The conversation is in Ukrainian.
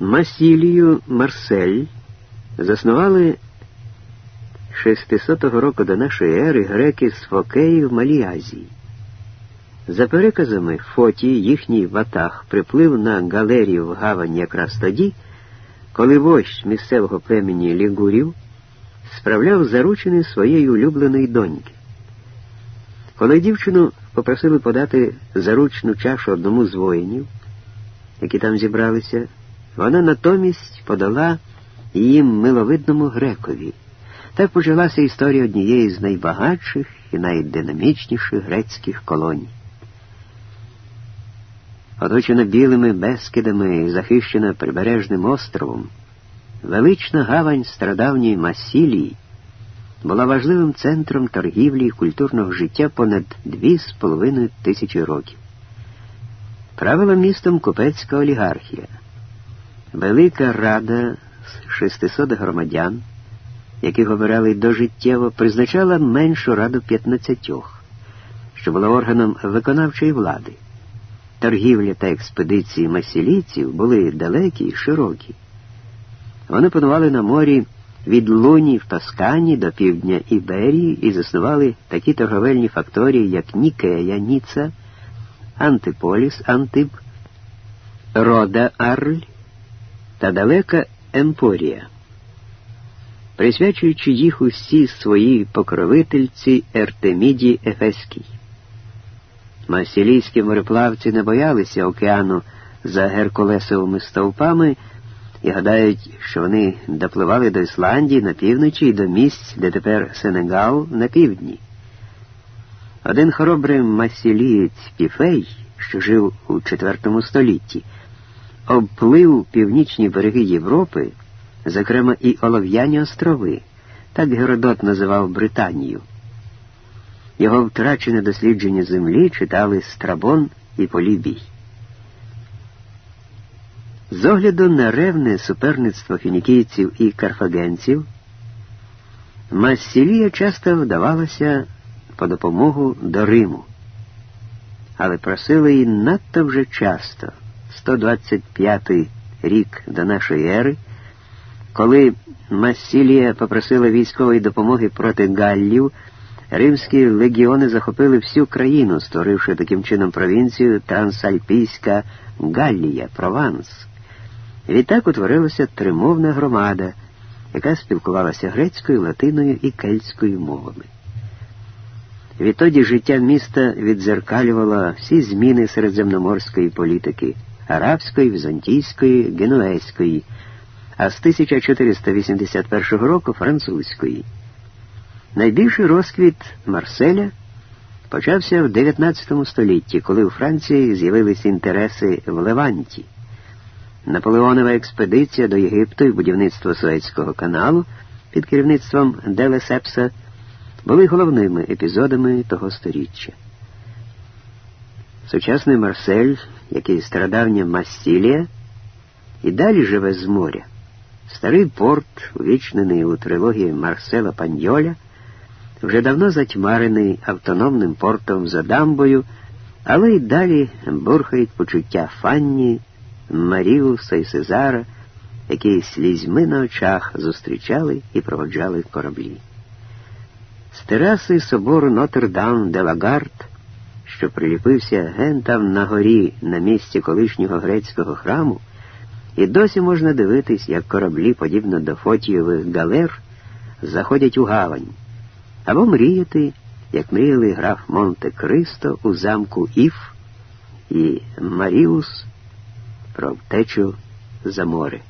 Масілію Марсель заснували 600 року до нашої ери греки з Фокеї в Малій Азії. За переказами Фоті їхній ватаг приплив на галерію в гавань якраз тоді, коли вождь місцевого племені Лігурів справляв заручини своєї улюбленої доньки. Коли дівчину попросили подати заручну чашу одному з воїнів, які там зібралися, вона натомість подала її миловидному грекові. Так почалася історія однієї з найбагатших і найдинамічніших грецьких колоній. Оточена білими безкидами і захищена прибережним островом, велична гавань страдавньої Масілії була важливим центром торгівлі і культурного життя понад дві з половиною тисячі років. Правила містом купецька олігархія. Велика рада з 600 громадян, яких обирали дожиттєво, призначала меншу раду 15, що була органом виконавчої влади. Торгівля та експедиції масілійців були далекі й широкі. Вони панували на морі від Луні в Тоскані до півдня Іберії і заснували такі торговельні факторії, як Нікея, Ніца, Антиполіс, Антиб, Рода Арль та далека Емпорія, присвячуючи їх усі своїй покровительці Ертеміді Ефеській. Масілійські мореплавці не боялися океану за Геркулесовими стовпами і гадають, що вони допливали до Ісландії на півночі і до місць, де тепер Сенегал на півдні. Один хоробрий масілієць Піфей, що жив у IV столітті, обплив північні береги Європи, зокрема і Олов'яні острови, так Геродот називав Британію. Його втрачене дослідження землі читали Страбон і Полібій. З огляду на ревне суперництво фінікійців і карфагенців, Массілія часто вдавалася по допомогу до Риму, але просили її надто вже часто, 125 рік до нашої ери, коли Массілія попросила військової допомоги проти Галлів, римські легіони захопили всю країну, створивши таким чином провінцію Трансальпійська Галлія, Прованс. Відтак утворилася тримовна громада, яка спілкувалася грецькою, латиною і кельтською мовами. Відтоді життя міста відзеркалювало всі зміни середземноморської політики арабської, візантійської, генуезької, а з 1481 року французької. Найбільший розквіт Марселя почався в 19 столітті, коли у Франції з'явилися інтереси в Леванті. Наполеонова експедиція до Єгипту і будівництво Суецького каналу під керівництвом Делесепса були головними епізодами того сторіччя. Сучасний Марсель, який стародавня Мастілія, і далі живе з моря. Старий порт, увічнений у трилогії Марсела Паньоля, вже давно затьмарений автономним портом за дамбою, але й далі бурхають почуття Фанні. Маріуса і Сезара, які слізьми на очах зустрічали і проводжали кораблі. З тераси собору Нотр-Дам де Лагард, що приліпився ген там на горі на місці колишнього грецького храму, і досі можна дивитись, як кораблі, подібно до фотієвих галер, заходять у гавань, або мріяти, як мріяли граф Монте Кристо у замку Іф і Маріус про втечу за море.